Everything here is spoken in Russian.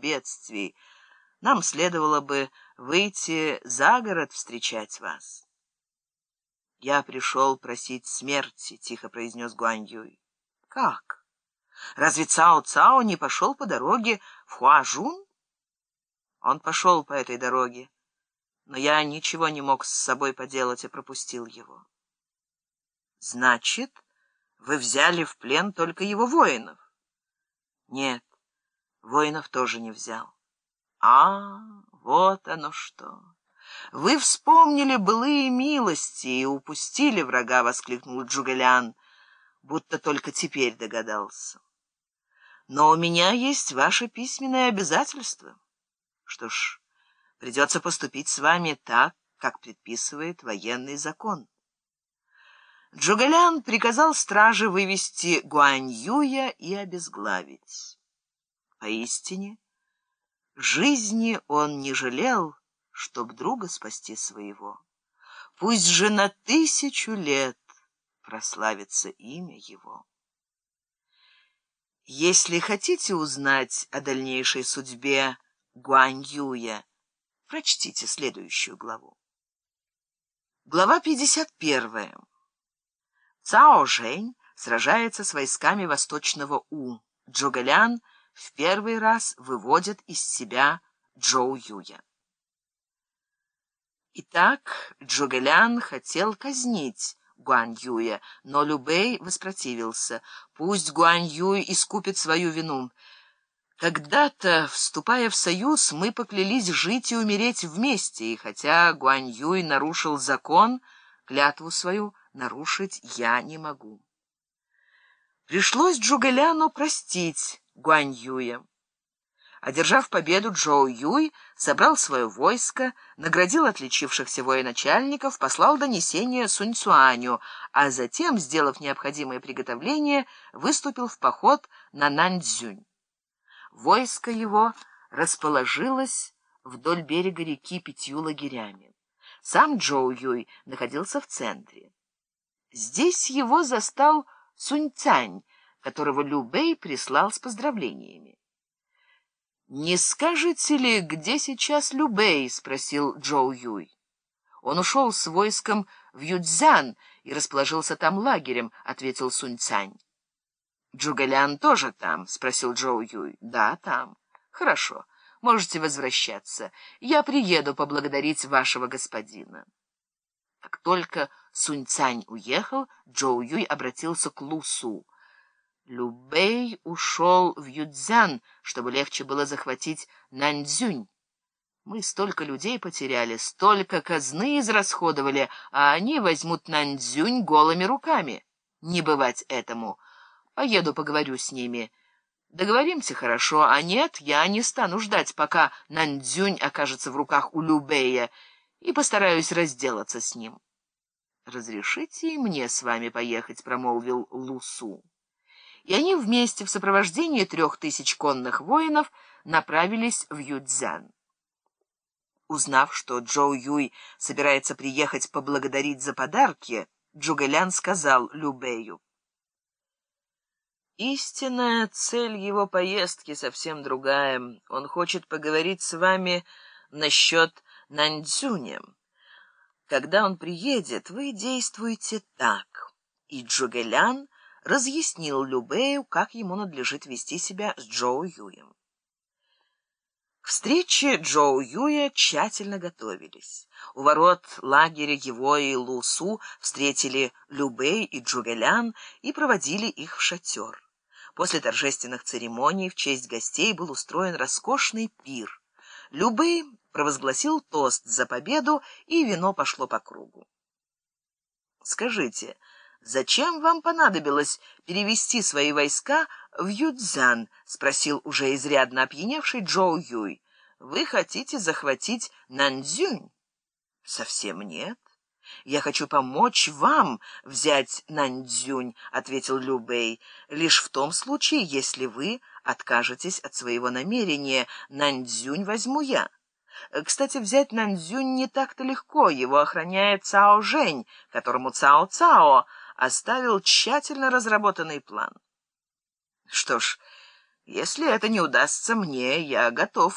бедствий. Нам следовало бы выйти за город встречать вас. «Я пришел просить смерти», — тихо произнес Гуань Юй. «Как? Разве Цао Цао не пошел по дороге в Хуажун?» Он пошел по этой дороге, но я ничего не мог с собой поделать и пропустил его. «Значит, вы взяли в плен только его воинов?» «Нет, воинов тоже не взял». «А, вот оно что!» «Вы вспомнили былые милости и упустили врага!» — воскликнул Джугалян, будто только теперь догадался. «Но у меня есть ваше письменное обязательство. Что ж, придется поступить с вами так, как предписывает военный закон». Джугалян приказал страже вывести Гуаньюя и обезглавить. Поистине, жизни он не жалел, чтоб друга спасти своего. Пусть же на тысячу лет прославится имя его. Если хотите узнать о дальнейшей судьбе Гуань Юя, прочтите следующую главу. Глава 51. Цао Жень сражается с войсками восточного У. Джугалян в первый раз выводит из себя Джоу Юя. Итак, Джугэлян хотел казнить Гуань Юя, но Любэй воспротивился. Пусть Гуань Юй искупит свою вину. Когда-то, вступая в союз, мы поклялись жить и умереть вместе, и хотя Гуань Юй нарушил закон, клятву свою нарушить я не могу. Пришлось Джугэляну простить Гуань Юя. Одержав победу, Джоу Юй собрал свое войско, наградил отличившихся военачальников, послал донесение Сунь Цуаню, а затем, сделав необходимые приготовления, выступил в поход на Наньцзюнь. Войско его расположилось вдоль берега реки пятью лагерями. Сам Джоу Юй находился в центре. Здесь его застал Сунь Цань, которого Лю Бэй прислал с поздравлениями. «Не скажете ли, где сейчас Любэй?» — спросил Джоу Юй. «Он ушел с войском в Юцзян и расположился там лагерем», — ответил Сунь Цань. «Джугалян тоже там?» — спросил Джоу Юй. «Да, там. Хорошо. Можете возвращаться. Я приеду поблагодарить вашего господина». Как только Сунь Цань уехал, Джоу Юй обратился к Лу Су. Любэй ушел в Юцзян, чтобы легче было захватить Наньцзюнь. Мы столько людей потеряли, столько казны израсходовали, а они возьмут Наньцзюнь голыми руками. Не бывать этому. Поеду поговорю с ними. Договоримся хорошо, а нет, я не стану ждать, пока Наньцзюнь окажется в руках у Любэя, и постараюсь разделаться с ним. «Разрешите мне с вами поехать», — промолвил Лусу и они вместе в сопровождении трех тысяч конных воинов направились в Юцзян. Узнав, что Джоу Юй собирается приехать поблагодарить за подарки, Джугэлян сказал Любэю. «Истинная цель его поездки совсем другая. Он хочет поговорить с вами насчет Наньцзюня. Когда он приедет, вы действуете так». И Джугэлян разъяснил Любею, как ему надлежит вести себя с Джоу Юем. К встрече Джоу Юя тщательно готовились. У ворот лагеря его и Лусу встретили Любэй и Джугэлян и проводили их в шатер. После торжественных церемоний в честь гостей был устроен роскошный пир. Любэй провозгласил тост за победу, и вино пошло по кругу. «Скажите, «Зачем вам понадобилось перевести свои войска в Юцзян?» — спросил уже изрядно опьяневший Джоу Юй. «Вы хотите захватить Наньцзюнь?» «Совсем нет. Я хочу помочь вам взять Наньцзюнь», — ответил Лю Бэй, «лишь в том случае, если вы откажетесь от своего намерения. Наньцзюнь возьму я». Кстати, взять Наньцзюнь не так-то легко. Его охраняет Цао Жень, которому Цао Цао оставил тщательно разработанный план. Что ж, Если это не удастся мне, я готов